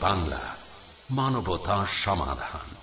বাংলা মানবতা সমাধান।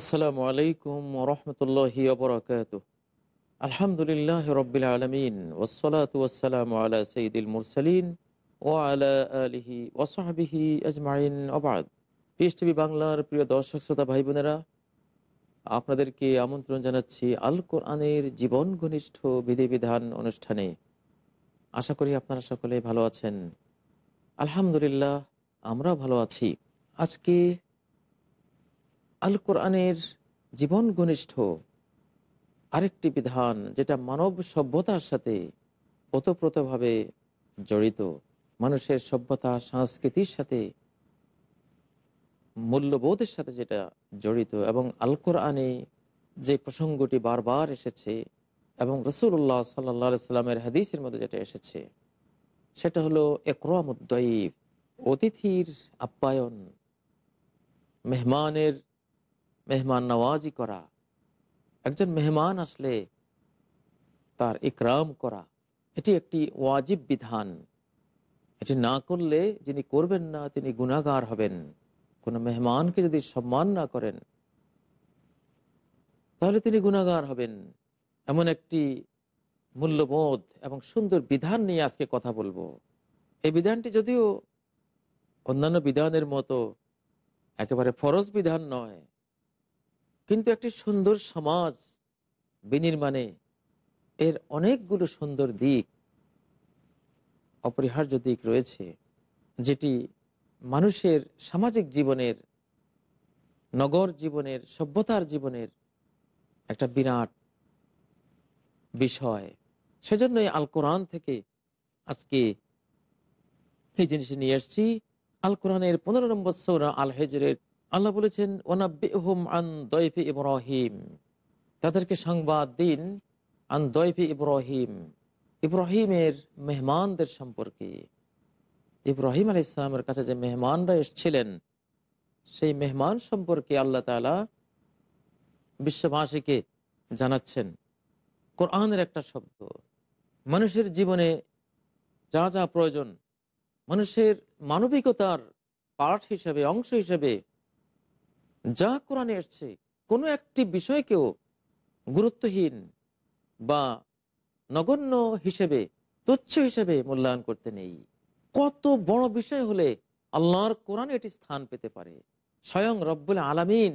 আসসালামু আলাইকুম রহমতুল্লাহি ওবরাকাত আলহামদুলিল্লাহ রবিল আলমিন ওসলাত ওসালাম আলা সঈদুল মুরসালিন ও আলা আলিহি ওসাহাবিহি আজমাইন। অবাদ পিস বাংলার প্রিয় দর্শক, শ্রোতা ভাই বোনেরা আপনাদেরকে আমন্ত্রণ জানাচ্ছি আল কোরআনের জীবন ঘনিষ্ঠ বিধিবিধান অনুষ্ঠানে। আশা করি আপনারা সকলে ভালো আছেন। আলহামদুলিল্লাহ আমরা ভালো আছি। আজকে আল কোরআনের জীবন ঘনিষ্ঠ আরেকটি বিধান যেটা মানব সভ্যতার সাথে ওতপ্রোতভাবে জড়িত, মানুষের সভ্যতা, সংস্কৃতির সাথে মূল্যবোধের সাথে যেটা জড়িত এবং আল কোরআনে যে প্রসঙ্গটি বারবার এসেছে এবং রসুল্লাহ সাল্লা সাল্লামের হাদিসের মধ্যে যেটা এসেছে, সেটা হলো একরামুদ্দীপ অতিথির আপ্যায়ন, মেহমানের মেহমান নওয়াজি করা, একজন মেহমান আসলে তার ইকরাম করা, এটি একটি ওয়াজিব বিধান। এটি না করলে যিনি করবেন না, তিনি গুণাগার হবেন। কোনো মেহমানকে যদি সম্মান না করেন, তাহলে তিনি গুণাগার হবেন। এমন একটি মূল্যবোধ এবং সুন্দর বিধান নিয়ে আজকে কথা বলব। এই বিধানটি যদিও অন্যান্য বিধানের মতো একেবারে ফরজ বিধান নয় কিন্তু একটি সুন্দর সমাজ বিনির্মাণে এর অনেকগুলো সুন্দর দিক, অপরিহার্য দিক রয়েছে, যেটি মানুষের সামাজিক জীবনের, নগর জীবনের, সভ্যতার জীবনের একটা বিরাট বিষয়। সেজন্যই আল কোরআন থেকে আজকে এই জিনিস নিয়ে এসছি। আল কোরআনের পনেরো নম্বর সৌরা আল হেজরের আল্লাহ বলেছেন ওনাবিহুম আন দয়ফি ইব্রাহিম। তাদেরকে সংবাদ দিন, আন দয়ফি ইব্রাহিম। ইব্রাহিমের মেহমানদের সম্পর্কে। ইব্রাহিম আলী ইসলামের কাছে যে মেহমানরা এসছিলেন, সেই মেহমান সম্পর্কে আল্লাহ তালা বিশ্ববাসীকে জানাচ্ছেন। কোরআনের একটা শব্দ, মানুষের জীবনে যা যা প্রয়োজন, মানুষের মানবিকতার পাঠ হিসেবে, অংশ হিসেবে যা কোরআনে এসছে কোনো একটি বিষয়কেও গুরুত্বহীন বা নগণ্য হিসেবে, তুচ্ছ হিসেবে মূল্যায়ন করতে নেই। কত বড় বিষয় হলে আল্লাহর কোরআনে এটি স্থান পেতে পারে। স্বয়ং রব্বুল আলামিন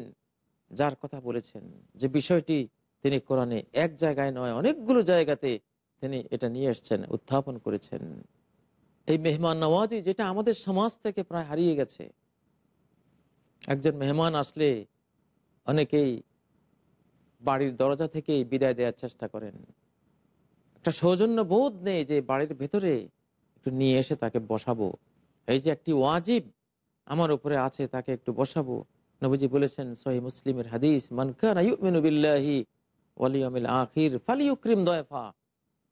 যার কথা বলেছেন যে বিষয়টি তিনি কোরআনে এক জায়গায় নয়, অনেকগুলো জায়গাতে তিনি এটা নিয়ে এসছেন, উত্থাপন করেছেন। এই মেহমান নওয়াজি যেটা আমাদের সমাজ থেকে প্রায় হারিয়ে গেছে একজন মেহমান আসলে অনেকেই বাড়ির দরজা থেকেই বিদায় দেওয়ার চেষ্টা করেন। একটা সৌজন্য বোধ নেই যে বাড়ির ভেতরে একটু নিয়ে এসে তাকে বসাবো। এই যে একটি ওয়াজিব আমার উপরে আছে, তাকে একটু বসাবো। নবীজি বলেছেন সহি মুসলিমের হাদিস ফালিউক্রিম দয়ফা।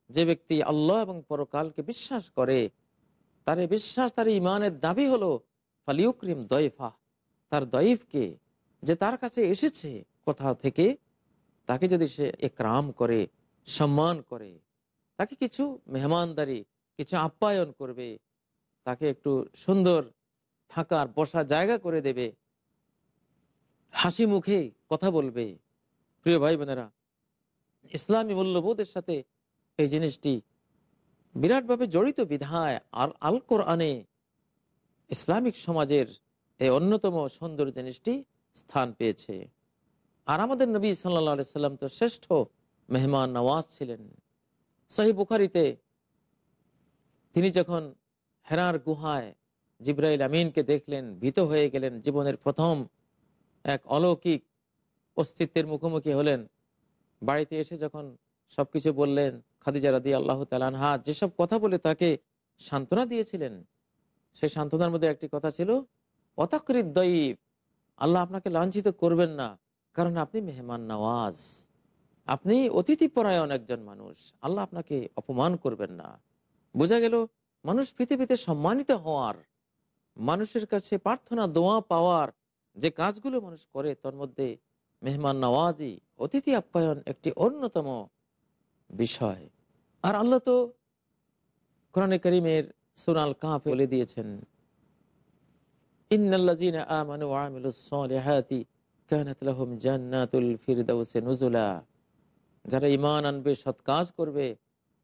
যে ব্যক্তি আল্লাহ এবং পরকালকে বিশ্বাস করে, তার বিশ্বাস, তার ইমানের দাবি হলো ফালিউক্রিম দয়ফা। তার দইফকে যে তার কাছে এসেছে কোথাও থেকে, তাকে যদি সে একরাম করে, সম্মান করে, তাকে কিছু মেহমানদারি, কিছু আপ্যায়ন করবে, তাকে একটু সুন্দর থাকার, বসার জায়গা করে দেবে, হাসি মুখে কথা বলবে। প্রিয় ভাই বোনেরা, ইসলামী মূল্যবোধের সাথে এই জিনিসটি বিরাটভাবে জড়িত বিধায় আর আল কোরআনে ইসলামিক সমাজের এই অন্যতম সুন্দর জিনিসটি স্থান পেয়েছে। আর আমাদের নবী সাল্লা সাল্লাম তো শ্রেষ্ঠ মেহমান নওয়াজ ছিলেন। সাহি বুখারিতে তিনি যখন হেরার গুহায় জিব্রাইল আমিনকে দেখলেন, ভীত হয়ে গেলেন, জীবনের প্রথম এক অলৌকিক অস্তিত্বের মুখোমুখি হলেন, বাড়িতে এসে যখন সবকিছু বললেন, খাদিজা রাদি আল্লাহ তালানহা যেসব কথা বলে তাকে সান্ত্বনা দিয়েছিলেন, সেই সান্ত্বনার মধ্যে একটি কথা ছিল অতাকৃত দয়ীব আল্লাহ আপনাকে লাঞ্ছিত করবেন না। কারণ আপনি মেহমান নওয়াজ। আপনি অতিথি পরায়ণ একজন মানুষ। আল্লাহ আপনাকে অপমান করবেন না। বোঝা গেল, মানুষ পৃথিবীতে সম্মানিত হওয়ার, মানুষের কাছে প্রার্থনা, দোয়া পাওয়ার যে কাজগুলো মানুষ করে, তার মধ্যে মেহমান নওয়াজি, অতিথি আপ্যায়ন একটি অন্যতম বিষয়। আর আল্লাহ তো কোরআনে করিমের সোনাল কাঁপ বলে দিয়েছেন যারা ঈমান আনবে, সৎ কাজ করবে,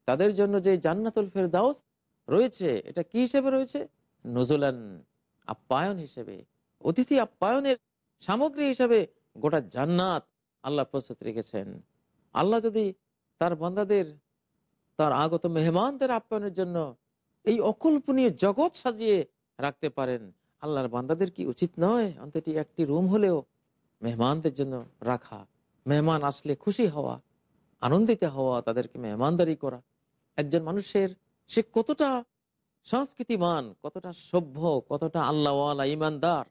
তাদের জন্য যে জান্নাতুল ফিরদাউস রয়েছে, এটা কি হিসেবে রয়েছে? নজুলান আপ্যায়ন হিসেবে, অতিথি আপ্যায়নের সামগ্রী হিসেবে গোটা জান্নাত আল্লাহ প্রস্তুত রেখেছেন। আল্লাহ যদি তার বান্দাদের, তার আগত মেহমানদের আপ্যায়নের জন্য এই অকল্পনীয় জগৎ সাজিয়ে রাখতে পারেন আল্লাহর বান্দাদের কি উচিত নয়? অন্তটি একটি রুম হলেও মেহমানদের জন্য রাখা। মেহমান আসলে খুশি হওয়া, আনন্দিত হওয়া, তাদেরকে মেহমানদারি করা। একজন মানুষের সে কতটা সংস্কৃতিমান, কতটা সভ্য, কতটা আল্লাহওয়ালা, ইমানদার,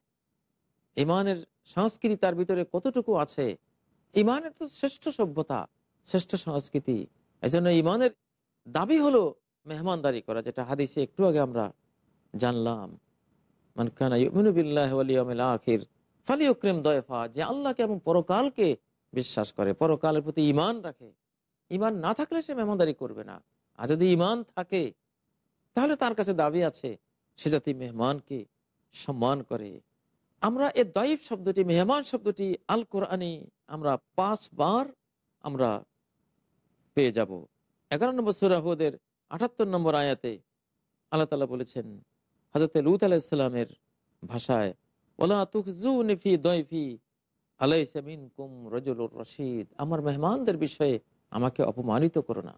ইমানের সংস্কৃতি তার ভিতরে কতটুকু আছে? ইমানের তো শ্রেষ্ঠ সভ্যতা, শ্রেষ্ঠ সংস্কৃতি। এজন্য ইমানের দাবি হলো মেহমানদারি করা, যেটা হাদিসে একটু আগে আমরা জানলাম। যে আল্লাহকে এবং পরকালকে বিশ্বাস করে, পরকালের প্রতি ইমান রাখে। ইমান না থাকলে সে মেহমানদারি করবে না। আর যদি ইমান থাকে, তাহলে তার কাছে দাবি আছে, সে মেহমানকে সম্মান করে। আমরা এ দয়ীব শব্দটি, মেহমান শব্দটি আল কোরআনে আমরা পাঁচবার আমরা পেয়ে যাব। এগারো নম্বর সুরাহুদের আটাত্তর নম্বর আয়াতে আল্লাহ তালা বলেছেন হজরত লুত আলাইসাল্লামের ভাষায় রশিদ। আমার মেহমানদের বিষয়ে আমাকে অপমানিত করো না।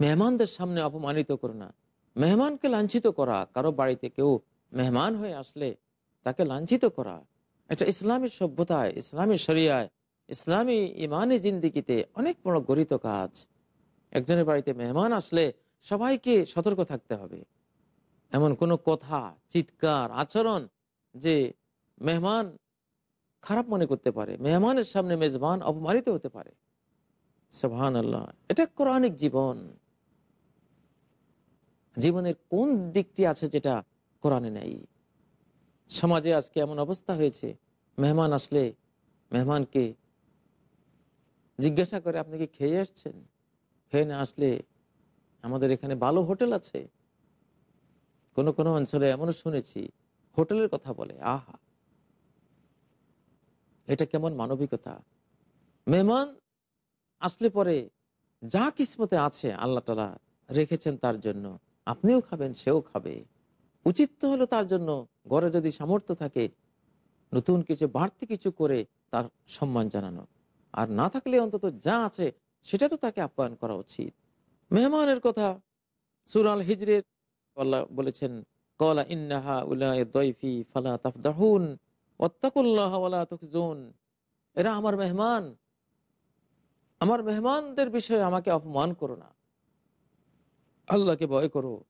মেহমানদের সামনে অপমানিত করো না। মেহমানকে লাঞ্ছিত করা, কারও বাড়িতে কেউ মেহমান হয়ে আসলে তাকে লাঞ্ছিত করা। এটা ইসলামী সভ্যতায়, ইসলামী শরিয়ায়, ইসলামী ইমানি জিন্দিগিতে অনেক বড় গরিত কাজ। একজনের বাড়িতে মেহমান আসলে সবাইকে সতর্ক থাকতে হবে। এমন কোনো কথা, চিৎকার, আচরণ যে মেহমান খারাপ মনে করতে পারে, মেহমানের সামনে মেজবান অপমানিত হতে পারে। সবহান আল্লাহ এটা কোরআনিক জীবন। জীবনের কোন দিকটি আছে যেটা কোরআনে নেই? সমাজে আজকে এমন অবস্থা হয়েছে, মেহমান আসলে মেহমানকে জিজ্ঞাসা করে, আপনি কি খেয়ে আসছেন? খেয়ে না আসলে আমাদের এখানে ভালো হোটেল আছে। কোন কোন অঞ্চলে এমনও শুনেছি, হোটেলের কথা বলে, আহা, এটা কেমন মানবিকতা? মেহমান আসলে পরে যা কিসমতে আছে আল্লাহ তালা রেখেছেন তার জন্য, আপনিও খাবেন, সেও খাবে। উচিত তো হলো তার জন্য ঘরে যদি সামর্থ্য থাকে, নতুন কিছু, বাড়তি কিছু করে তার সম্মান জানানো। আর না থাকলে অন্তত যা আছে, সেটা তো তাকে আপ্যায়ন করা উচিত। মেহমানের কথা সুরাল হিজরের বলেছেন এরা আমার মেহমান। আমার মেহমানদের বিষয়ে আমাকে অপমান করো না। আল্লাহকে ভয় করো।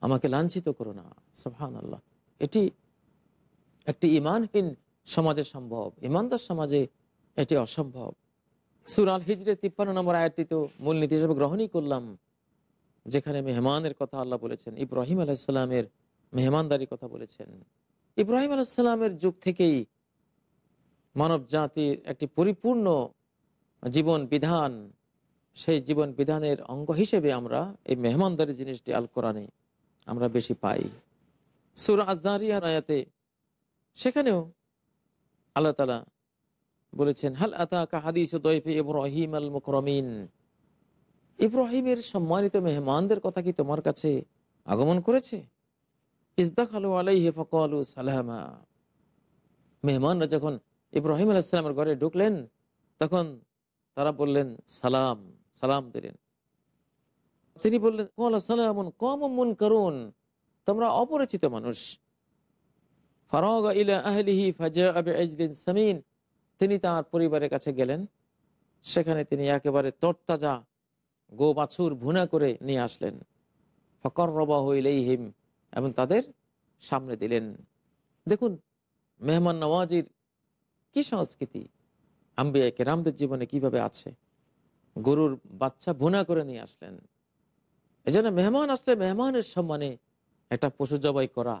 আমাকে লাঞ্ছিত করো না। সোহান আল্লাহ এটি একটি ইমানহীন সমাজে সম্ভব। ইমানদার সমাজে এটি অসম্ভব। সুরাল হিজরে তিপ্পান্ন নম্বর আয়াতটি তো মূলনীতি হিসেবে গ্রহণই করলাম। যেখানে মেহমানের কথা আল্লাহ বলেছেন, ইব্রাহিম আলাইসাল্লামের মেহমানদারির কথা বলেছেন। ইব্রাহিম আলাইসাল্লামের যুগ থেকেই মানব জাতির একটি পরিপূর্ণ জীবন বিধান, সেই জীবন বিধানের অঙ্গ হিসেবে আমরা এই মেহমানদারি জিনিসটি আল কোরআনে আমরা বেশি পাই। সুর আজারিয়া আয়াতে সেখানেও আল্লাহ তালা বলেছেন, হাল আতা হাদিস ইব্রাহিম আল মুকরমিন ইব্রাহিমের সম্মানিত মেহমানদের কথা কি তোমার কাছে আগমন করেছে? সালামা। মেহমানরা যখন ইব্রাহিম আলাইসালামের ঘরে ঢুকলেন, তখন তারা বললেন, সালাম সালাম দিলেন। তিনি বললেন, কলা সালামুন কম মুন করুন তোমরা অপরিচিত মানুষ। তিনি তার পরিবারের কাছে গেলেন। সেখানে তিনি একেবারে তরতাজা গো বাছুর ভুনা করে নিয়ে আসলেন। ফকর রবা হিম এবং তাদের সামনে দিলেন। দেখুন, মেহমান নওয়াজির কি সংস্কৃতি? আম্বিয়া কেরামদের জীবনে কীভাবে আছে? গরুর বাচ্চা ভুনা করে নিয়ে আসলেন। এই জন্য মেহমান আসলে মেহমানের সম্মানে একটা পশু জবাই করা,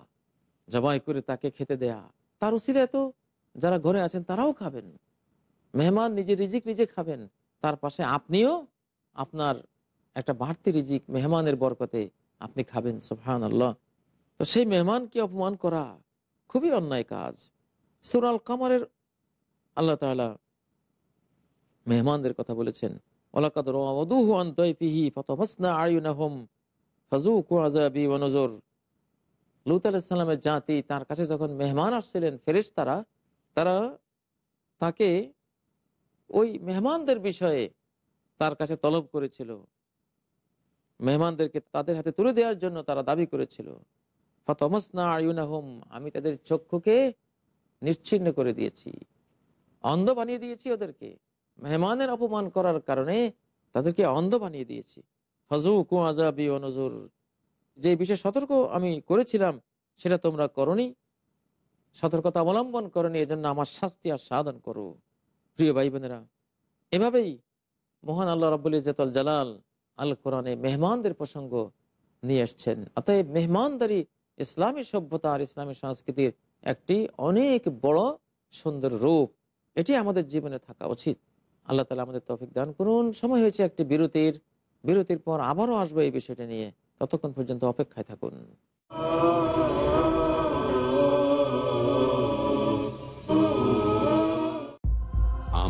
জবাই করে তাকে খেতে দেয়া। তার উচিলে তো যারা ঘরে আছেন তারাও খাবেন। মেহমান নিজে রিজিক নিজে খাবেন। তার পাশে আপনিও আপনার একটা বাড়তি রিজিক মেহমানের বরকতে আপনি খাবেন সোহান আল্লাহ তো সেই মেহমানকে অপমান করা খুবই অন্যায় কাজ। সুরাল কামারের আল্লাহ তালা মেহমানদের কথা বলেছেন লুত আলাইসাল্লামের জাতি তার কাছে যখন মেহমান আসছিলেন ফেরেশ তারা তারা তাকে ওই মেহমানদের বিষয়ে তার কাছে তলব করেছিল। মেহমানদেরকে তাদের হাতে তুলে দেওয়ার জন্য তারা দাবি করেছিল। ফতমসনা আয়ুনাহম, আমি তাদের চক্ষুকে নিশ্চিন্ন করে দিয়েছি। অন্ধ বানিয়ে দিয়েছি ওদেরকে। মেহমানের অপমান করার কারণে তাদেরকে অন্ধ বানিয়ে দিয়েছি। ফজু কুয়াজাবি নজর, যে বিষয়ে সতর্ক আমি করেছিলাম, সেটা তোমরা করনি। সতর্কতা অবলম্বন করনি, এজন্য আমার শাস্তি আর সাধন করো। প্রিয় ভাই বোনেরা এভাবেই মহান আল্লাহ রব্বুল ইজতুল জালাল আল কোরআনে মেহমানদের প্রসঙ্গ নিয়ে এসছেন। অতএব মেহমানদারি ইসলামী সভ্যতা আর ইসলামী সংস্কৃতির একটি অনেক বড় সুন্দর রূপ। এটি আমাদের জীবনে থাকা উচিত। আল্লাহ তালা আমাদের তফিক দান করুন। সময় হয়েছে একটি বিরতির। বিরতির পর আবারও আসবে এই বিষয়টা নিয়ে। ততক্ষণ পর্যন্ত অপেক্ষায় থাকুন।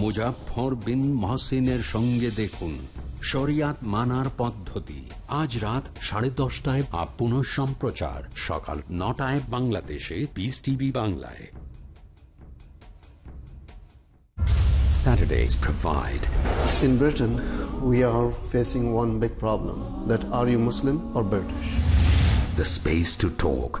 মুজাফর বিন মহসিনের সঙ্গে দেখুন শরিয়াত মানার পদ্ধতি আজ রাত সাড়ে দশটায় আপ পুনঃ সম্প্রচার সকাল নটায় বাংলাদেশে পিস টিভি বাংলায় Saturdays provide In Britain, we are facing one big problem that are you Muslim or British? the space to talk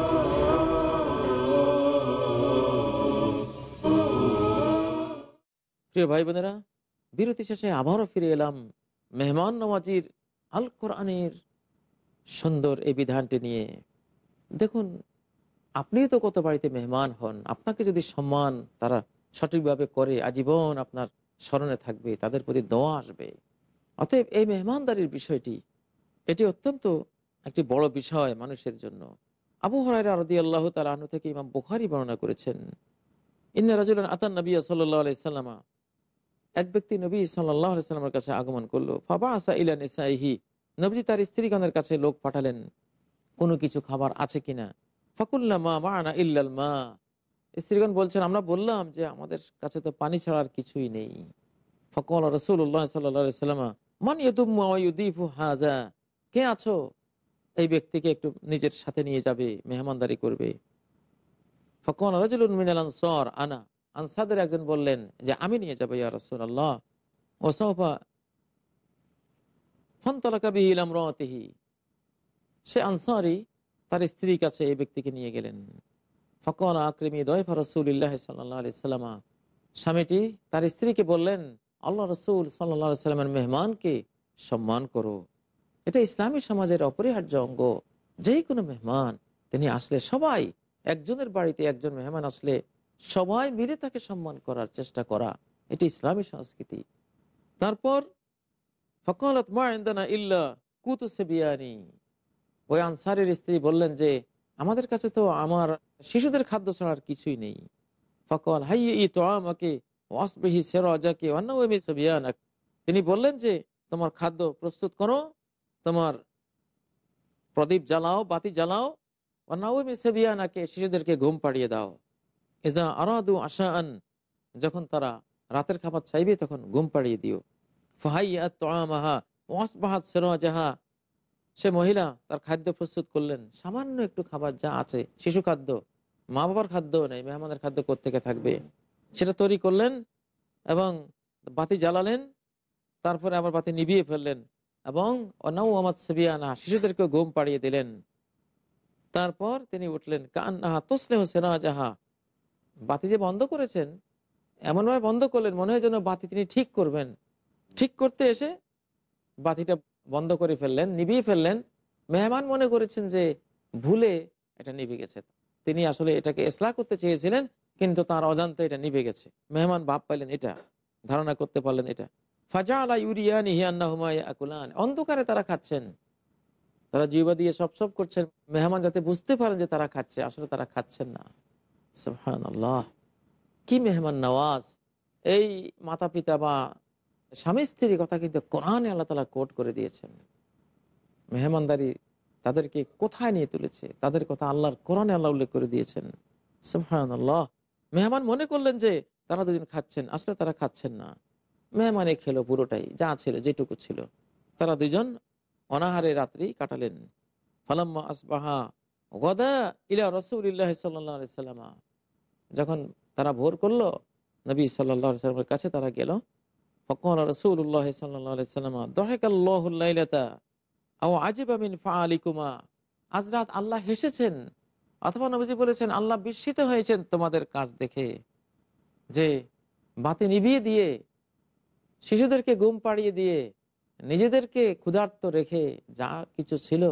প্রিয় ভাই বোনেরা বিরতি শেষে আবারও ফিরে এলাম মেহমান নওয়াজির আল কোরআনের সুন্দর এই বিধানটি নিয়ে। দেখুন আপনিও তো কত বাড়িতে মেহমান হন, আপনাকে যদি সম্মান তারা সঠিকভাবে করে, আজীবন আপনার স্মরণে থাকবে, তাদের প্রতি দোয়া আসবে। অতএব এই মেহমানদারির বিষয়টি, এটি অত্যন্ত একটি বড় বিষয় মানুষের জন্য। আবু হরাই রদি আল্লাহ তালু থেকে ইমাম বুখারি বর্ণনা করেছেন, ইন্না রাজুলান আতান নবী সাল্লাহ আলাই সাল্লামা এক ব্যক্তি নবী সাল্লাহ সাল্লামের কাছে আগমন করল। ফাবা আসা ইলা নিসাইহি। নবী তার স্ত্রীগণের কাছে লোক পাঠালেন, কোনো কিছু খাবার আছে কিনা? ফাকুল্লা মা মা আনা ইল্লাল মা। স্ত্রীগণ বলছেন, আমরা বললাম যে আমাদের কাছে তো পানি ছাড়া আর কিছুই নেই। ফকল রসুল্লাহ সাল্লাহ সাল্লামা, মান ইয়ুদ্দিফু হাজা কে আছো? এই ব্যক্তিকে একটু নিজের সাথে নিয়ে যাবে, মেহমানদারি করবে। ফকল রাজুল মিনাল আনা। আনসাদের একজন বললেন যে, আমি নিয়ে যাব ইয়া রসুল আল্লাহ ওসফা ফন্তলাকা বিহিলাম রতিহি সে আনসারি তার স্ত্রীর কাছে এই ব্যক্তিকে নিয়ে গেলেন। ফকল আকরিমি দয়ফা রসুল্লাহ সাল্লাহ সাল্লামা। স্বামীটি তার স্ত্রীকে বললেন, আল্লাহ রসুল সাল্লা সাল্লামের মেহমানকে সম্মান করো। এটা ইসলামী সমাজের অপরিহার্য অঙ্গ। যে কোনো মেহমান, তিনি আসলে সবাই একজনের বাড়িতে একজন মেহমান আসলে সবাই মিলে তাকে সম্মান করার চেষ্টা করা, এটি ইসলামী সংস্কৃতি। তারপর, ফকালত মায়দানা ইল্লা কুতুসে বিয়ানি ওই আনসারের স্ত্রী বললেন যে, আমাদের কাছে তো আমার শিশুদের খাদ্য ছাড়া আর কিছুই নেই। ফকল হাই ই তো আমাকে ওয়াসবিহি সেরাজাকে অন্যমি সবিয়ানাক। তিনি বললেন যে, তোমার খাদ্য প্রস্তুত করো, তোমার প্রদীপ জ্বালাও, বাতি জ্বালাও অন্যমি সেবিয়ানাকে, শিশুদেরকে ঘুম পাড়িয়ে দাও। এজা আরাদু আশাআন যখন তারা রাতের খাবার চাইবে তখন ঘুম পাড়িয়ে দিও। ফাহাইয়া তোয়ামাহা ওয়াসবাহাত সেরাজাহা সে মহিলা তার খাদ্য প্রস্তুত করলেন। সামান্য একটু খাবার যা আছে, শিশু খাদ্য মা বাবার খাদ্য নেই, মেহমানের খাদ্য থেকে থাকবে? সেটা তৈরি করলেন এবং বাতি জ্বালালেন, তারপরে আবার বাতি নিভিয়ে ফেললেন এবং অনাউ আমাদ সেবিয়ানা শিশুদেরকে ঘুম পাড়িয়ে দিলেন। তারপর তিনি উঠলেন, কান্নাহা তসলেহ সেনা যাহা বাতি যে বন্ধ করেছেন, এমনভাবে বন্ধ করলেন, মনে হয় যেন বাতি তিনি ঠিক করবেন। ঠিক করতে এসে বাতিটা বন্ধ করে ফেললেন, নিভিয়ে ফেললেন। মেহমান মনে করেছেন যে ভুলে এটা নিভে গেছে। তিনি আসলে এটাকে এসলা করতে চেয়েছিলেন, কিন্তু তার অজান্তে এটা নিভে গেছে। মেহমান ভাব পাইলেন এটা, ধারণা করতে পারলেন এটা। ফাজা আলা ইউরিয়ান হিয়ান্না হুমায়া আকুলান অন্ধকারে তারা খাচ্ছেন। তারা জিবা দিয়ে সব সব করছেন। মেহমান যাতে বুঝতে পারেন যে তারা খাচ্ছে, আসলে তারা খাচ্ছেন না। কি মেহমান নওয়াজ। এই মাতা পিতা বা স্বামী স্ত্রীর কথা কিন্তু কোরআনে আল্লাহ তালা কোট করে দিয়েছেন। মেহমানদারি তাদেরকে কোথায় নিয়ে তুলেছে? তাদের কথা আল্লাহর কোরআনে আল্লাহ উল্লেখ করে দিয়েছেন। সুহান আল্লাহ মেহমান মনে করলেন যে তারা দুজন খাচ্ছেন, আসলে তারা খাচ্ছেন না। মেহমানে খেলো পুরোটাই, যা ছিল, যেটুকু ছিল। তারা দুজন অনাহারে রাত্রি কাটালেন। ফালাম্মা আসবাহা গদা ইলা রসুল্লাহ সাল্লামা। যখন তারা ভোর করল, নবী সাল্লাহ সাল্লামের কাছে তারা গেল। ফকন রসুল্লাহ সাল্লাম দহেকাল্লাহ্লাইলাতা আও আজিবামিন ফা আলিকুমা আজ রাত আল্লাহ হেসেছেন, অথবা নবীজি বলেছেন, আল্লাহ বিস্মিত হয়েছেন তোমাদের কাজ দেখে, যে বাতি নিভিয়ে দিয়ে, শিশুদেরকে ঘুম পাড়িয়ে দিয়ে, নিজেদেরকে ক্ষুধার্ত রেখে যা কিছু ছিল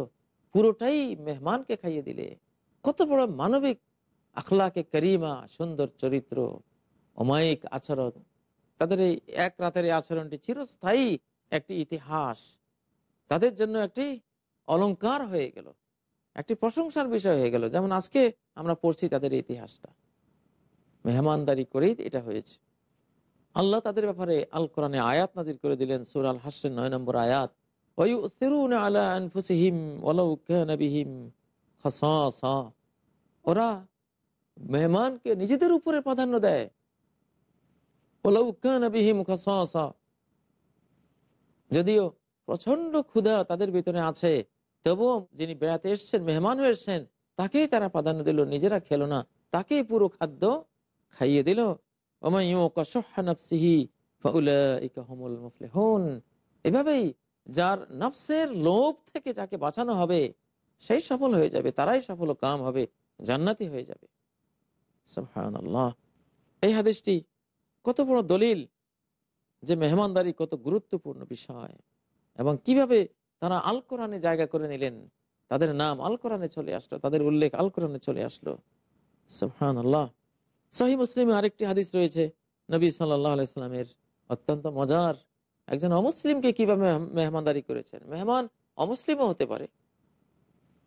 পুরোটাই মেহমানকে খাইয়ে দিলে। কত বড় মানবিক আখলাকে করিমা, সুন্দর চরিত্র, অমায়িক আচরণ। তাদের এই এক রাতের এই আচরণটি চিরস্থায়ী একটি ইতিহাস। তাদের জন্য একটি অলঙ্কার হয়ে গেল। একটি প্রশংসার বিষয় হয়ে গেল। যেমন আজকে আমরা পড়ছি তাদের ইতিহাসটা। মেহমানদারি করেই এটা হয়েছে। আল্লাহ তাদের ব্যাপারে আল কোরআনে আয়াত নাজির করে দিলেন, সুর আল হাসের নয় নম্বর আয়াত। ওরা মেহমানকে নিজেদের উপরে প্রাধান্য দেয়। যদিও প্রচণ্ড ক্ষুধা তাদের ভিতরে আছে, তবুও যিনি বেড়াতে এসছেন, মেহমান এসছেন, তাকেই তারা প্রাধান্য দিল, নিজেরা খেলো না, তাকেই পুরো খাদ্য খাইয়ে দিল। এভাবেই যার নফসের লোভ থেকে যাকে বাঁচানো হবে, সেই সফল হয়ে যাবে, তারাই সফল কাম হবে, জান্নাতি হয়ে যাবে। এই হাদিসটি কত বড় দলিল যে মেহমানদারি কত গুরুত্বপূর্ণ বিষয়। এবং কীভাবে তারা আল কোরআনে জায়গা করে নিলেন, তাদের নাম আল কোরআনে চলে আসলো, তাদের উল্লেখ আল কোরআনে চলে আসলো। সুহান আল্লাহ সহি মুসলিমে আরেকটি হাদিস রয়েছে, নবী সাল্লামের অত্যন্ত মজার একজন অমুসলিমকে কীভাবে মেহমানদারি করেছেন? মেহমান অমুসলিমও হতে পারে।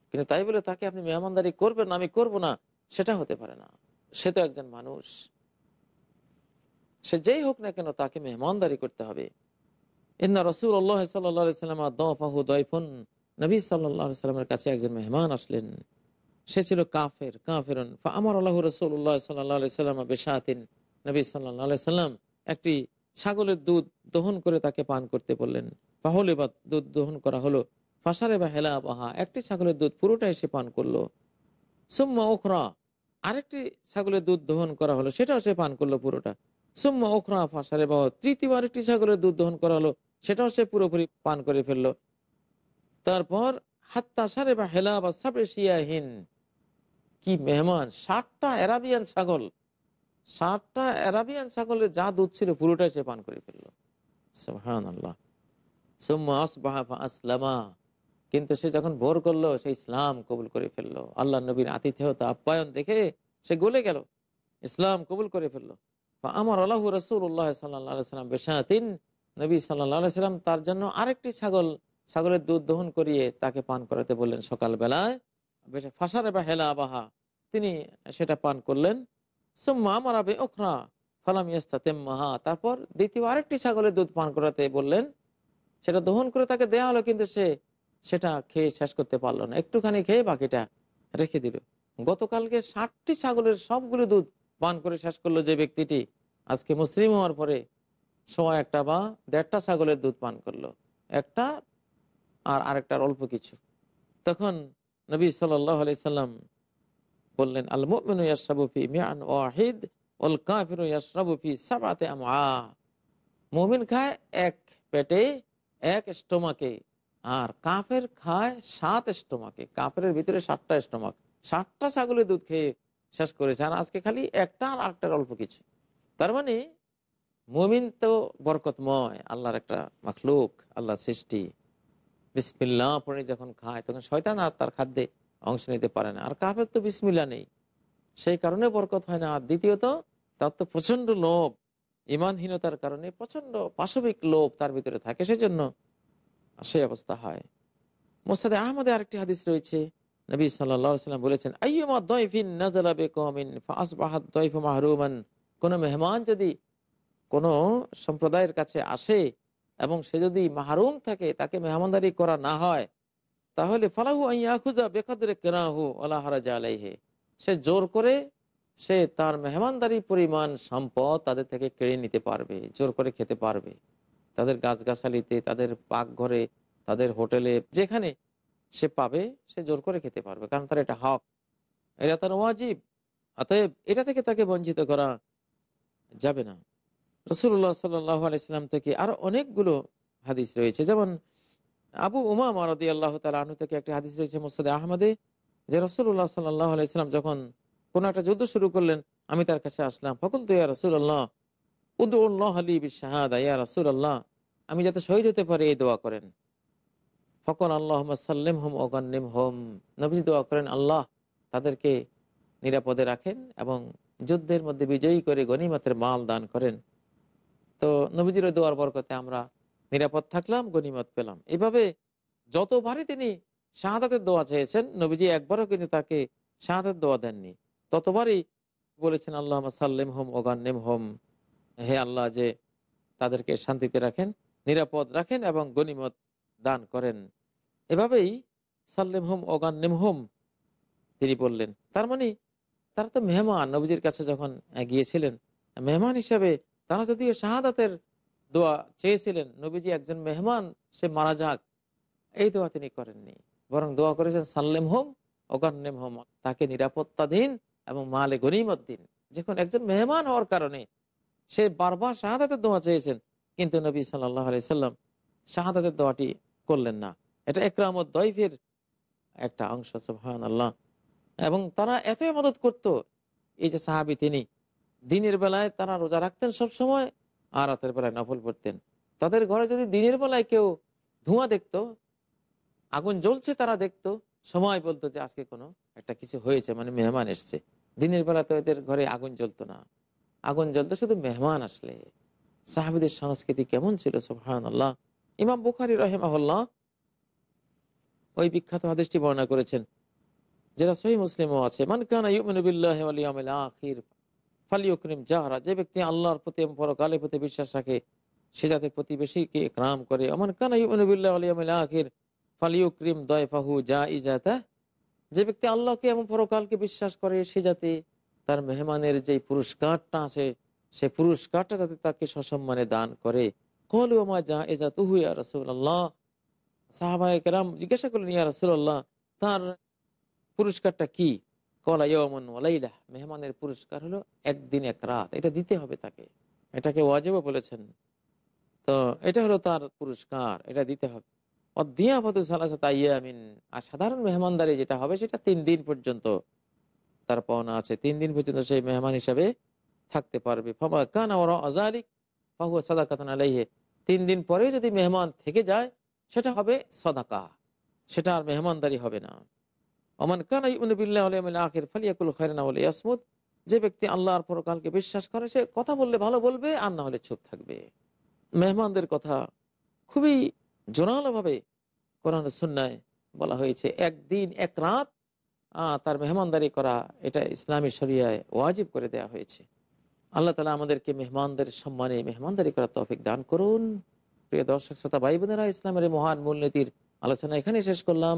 কিন্তু তাই বলে তাকে আপনি মেহমানদারি করবেন আমি করব না, সেটা হতে পারে না। সে তো একজন মানুষ। সে যেই হোক না কেন তাকে মেহমানদারি করতে হবে। ইন্না রসুল আল্লাহ সাল্লাম দাহু দয়ফুন নবী সাল্লাহ সাল্লামের কাছে একজন মেহমান আসলেন। সে ছিল কাফের, কাফেরন। আমার আল্লাহ রসুল্লাহ সাল্লাহ সাল্লাম বেশাতিন নবী সাল্লাহ সাল্লাম একটি ছাগলের দুধ দহন করে তাকে পান করতে বললেন পাহলে বা দুধ দহন করা হলো। ফাঁসারে বা হেলা বাহা একটি ছাগলের দুধ পুরোটাই সে পান করল। সুম্মা ওখরা আরেকটি ছাগলের দুধ দহন করা হলো, সেটাও সে পান করল পুরোটা। সুম্মা ওখরা ফাঁসারে বাহ তৃতীয়বার একটি ছাগলের দুধ দহন করা হলো, সেটাও সে পুরোপুরি পান করে ফেলল। তারপর, হাত্তা সারে বা হেলা বা সাবে শিয়াহীন, কি মেহমান ষাটটা অ্যারাবিয়ান ছাগল ষাটটা অ্যারাবিয়ান ছাগলের যা দুধ ছিল পুরোটাই সে পান করে ফেলল। আসলামা কিন্তু সে যখন ভোর করল, সে ইসলাম কবুল করে ফেলল। আল্লাহ নবীর আতিথেয়তা, আপ্যায়ন দেখে সে গলে গেল। ইসলাম কবুল করে ফেলল। আমার আল্লাহ রসুল্লাহ সাল্লাহ সাল্লাম বেশাতিন। নবী সাল্লাম তার জন্য আরেকটি ছাগল, ছাগলের দুধ দহন করিয়ে তাকে পান করাতে বললেন সকালবেলায়। বেশ ফাঁসারে বা হেলা আবাহা তিনি সেটা পান করলেন। তারপর দ্বিতীয় আরেকটি ছাগলের দুধ পান করাতে বললেন, সেটা দহন করে তাকে দেয়া হলো, কিন্তু সে সেটা খেয়ে শেষ করতে পারল না। একটুখানি খেয়ে বাকিটা রেখে দিল। গতকালকে ষাটটি ছাগলের সবগুলো দুধ পান করে শেষ করল যে ব্যক্তিটি। আজকে মুসলিম হওয়ার পরে সময় একটা বা দেড়টা ছাগলের দুধ পান করল। একটা আর আরেকটার অল্প কিছু। তখন নবী সাল্লাহ আলি সাল্লাম বললেন আল মিয়ান ওয়াহিদ সাবাতে মুমিন খায় এক পেটে এক স্টোমাকে আর কাফের খায় সাত স্টোমাকে। কাফের ভিতরে সাতটা স্টোমাক। সাতটা ছাগলের দুধ খেয়ে শেষ করেছে। আর আজকে খালি একটা আর আরেকটার অল্প কিছু। তার মানে মুমিন তো বরকতময়, আল্লাহর একটা মাখলুক আল্লাহ সৃষ্টি। বিসমিল্লা পরে যখন খায়, তখন শয়তান আর তার খাদ্যে অংশ নিতে পারে না। আর কাফের তো বিসমিল্লা নেই। সেই কারণে বরকত হয় না। আর দ্বিতীয়ত, তার তো প্রচণ্ড লোভ ইমানহীনতার কারণে প্রচণ্ড পাশবিক লোভ তার ভিতরে থাকে। সেজন্য সেই অবস্থা হয়। মোসাদে আহমদে আরেকটি হাদিস রয়েছে। নবী সাল্লাম বলেছেন দয়ফ মাহরুমান? কোনো মেহমান যদি কোনো সম্প্রদায়ের কাছে আসে এবং সে যদি মাহরুম থাকে, তাকে মেহমানদারি করা না হয় তাহলে ফালাহু আইয়াখুজা বেকাদরে কেনাহু আল্লাহরাজা আলাইহে। সে জোর করে সে তার মেহমানদারি পরিমাণ সম্পদ তাদের থেকে কেড়ে নিতে পারবে, জোর করে খেতে পারবে। তাদের গাছগাছালিতে, তাদের পাকঘরে, তাদের হোটেলে, যেখানে সে পাবে, সে জোর করে খেতে পারবে, কারণ তার এটা হক। এটা তার ওয়াজিব। অতএব এটা থেকে তাকে বঞ্চিত করা যাবে না। রসুল্লাহ সাল্লাম থেকে আরও অনেকগুলো হাদিস রয়েছে। যেমন আবু উমা মারদি আল্লাহ তালু থেকে একটি হাদিস রয়েছে মোসাদ আহমদে, যে রসুল্লাহ সাল্লাহ আলাইসাল্লাম যখন কোন একটা যুদ্ধ শুরু করলেন, আমি তার কাছে আসলাম। ফকুল তো ইয়া রসুল্লাহ উদ্লাহ আলী বিশাহাদা ইয়া রসুল আল্লাহ আমি যাতে শহীদ হতে পারি এই দোয়া করেন। ফকন আল্লাহ সাল্লিম হোম ওগান্নিম হোম নবীজি দোয়া করেন, আল্লাহ তাদেরকে নিরাপদে রাখেন এবং যুদ্ধের মধ্যে বিজয়ী করে গনিমতের মাল দান করেন। তো নবীজির দোয়ার বরকতে আমরা নিরাপদ থাকলাম গনিমত পেলাম। এভাবে যতবারই তিনি শাহাদাতের দোয়া চেয়েছেন, নবীজি একবারও কিন্তু তাকে শাহাদাতের দোয়া দেননি। ততবারই বলেছেন আল্লাহ সাল্লিম হোম ওগান্নিম হোম। হে আল্লাহ, যে তাদেরকে শান্তিতে রাখেন, নিরাপদ রাখেন এবং গনিমত দান করেন। এভাবেই সাল্লিম হোম ওগান্নিম হোম তিনি বললেন। তার মানে তারা তো মেহমান। নবীজির কাছে যখন গিয়েছিলেন মেহমান হিসাবে তারা যদিও শাহাদাতের দোয়া চেয়েছিলেন, নবীজি একজন মেহমান, সে মারা যাক। এই দোয়া তিনি করেননি। বরং দোয়া করেছেন, সাল্লেম হোম ওগান্নেম হোম, তাকে নিরাপত্তা দিন এবং মালে গনিমত দিন। যখন একজন মেহমান হওয়ার কারণে সে বারবার শাহাদাতের দোয়া চেয়েছেন, কিন্তু নবী সাল্লাহ সাল্লাম শাহাদাতের দোয়াটি করলেন না। এটা একরামত দৈফের একটা অংশ সুহান আল্লাহ এবং তারা এতই মদত করত, এই যে সাহাবি তিনি, দিনের বেলায় তারা রোজা রাখতেন সব সময় আর রাতের বেলায় নফল পড়তেন। তাদের ঘরে যদি দিনের বেলায় কেউ ধোঁয়া দেখতো, আগুন জ্বলছে তারা দেখতো, সময় বলতো যে আজকে কোনো একটা কিছু হয়েছে মানে মেহমান এসছে। দিনের বেলা তো এদের ঘরে আগুন জ্বলতো না। আগুন জ্বলতো শুধু মেহমান আসলে। সাহাবিদের সংস্কৃতি কেমন ছিল সুহান আল্লাহ ইমাম বুখারি রহেমাল্লাহ ওই বিখ্যাত হাদিসটি বর্ণনা করেছেন, যেটা সহি মুসলিমও আছে, মান কানা ইউমিনুবিল্লাহ আখির ফালিউকরিম যাহারা যে ব্যক্তি আল্লাহর প্রতি এবং পরকালের প্রতি বিশ্বাস রাখে, সে যাতে প্রতিবেশীকে একরাম করে। অমান কানা ইউমিনুবিল্লাহ আখির ফালিউকরিম দয়ফাহু যা ইজাতা যে ব্যক্তি আল্লাহকে এবং পরকালকে বিশ্বাস করে, সে যাতে তার মেহমানের যে পুরস্কারটা আছে, সে পুরস্কারটা যাতে তাকে সসম্মানে দান করে। কলু আমা যা এজা তুহু ইয়া রসুল্লাহ সাহাবাহ কেরাম জিজ্ঞাসা করলেন, ইয়া রসুল্লাহ তার পুরস্কারটা কি? কলা ইয়মন ওয়ালাইলা মেহমানের পুরস্কার হলো একদিন এক রাত। এটা দিতে হবে তাকে। এটাকে ওয়াজেবও বলেছেন। তো এটা হলো তার পুরস্কার, এটা দিতে হবে। আর সাধারণ মেহমানদারি যেটা হবে সেটা তিন দিন পর্যন্ত। তার পাওনা আছে। তিন দিন পর্যন্ত সেই মেহমান হিসাবে থাকতে পারবে। তিন দিন পরে যদি মেহমান থেকে যায়, সেটা হবে সদাকা। সেটা আর মেহমানদারি হবে না। অমান উনবিল্লাহ আখের, ফালিয়াকুল খয়রানা বলে ইয়াসমুদ যে ব্যক্তি আল্লাহর পরকালকে বিশ্বাস করে, সে কথা বললে ভালো বলবে, আর না হলে চুপ থাকবে। মেহমানদের কথা খুবই জোরালোভাবে কোরআন সুন্নায় বলা হয়েছে, একদিন, এক রাত তার মেহমানদারি করা, এটা ইসলামী শরিয়ায় ওয়াজিব করে দেয়া হয়েছে। আল্লাহ তালা আমাদেরকে মেহমানদের সম্মানে মেহমানদারি করার তৌফিক দান করুন। প্রিয় দর্শক, শ্রোতা ভাই বোনেরা ইসলামের মহান মূলনীতির আলোচনা এখানে শেষ করলাম।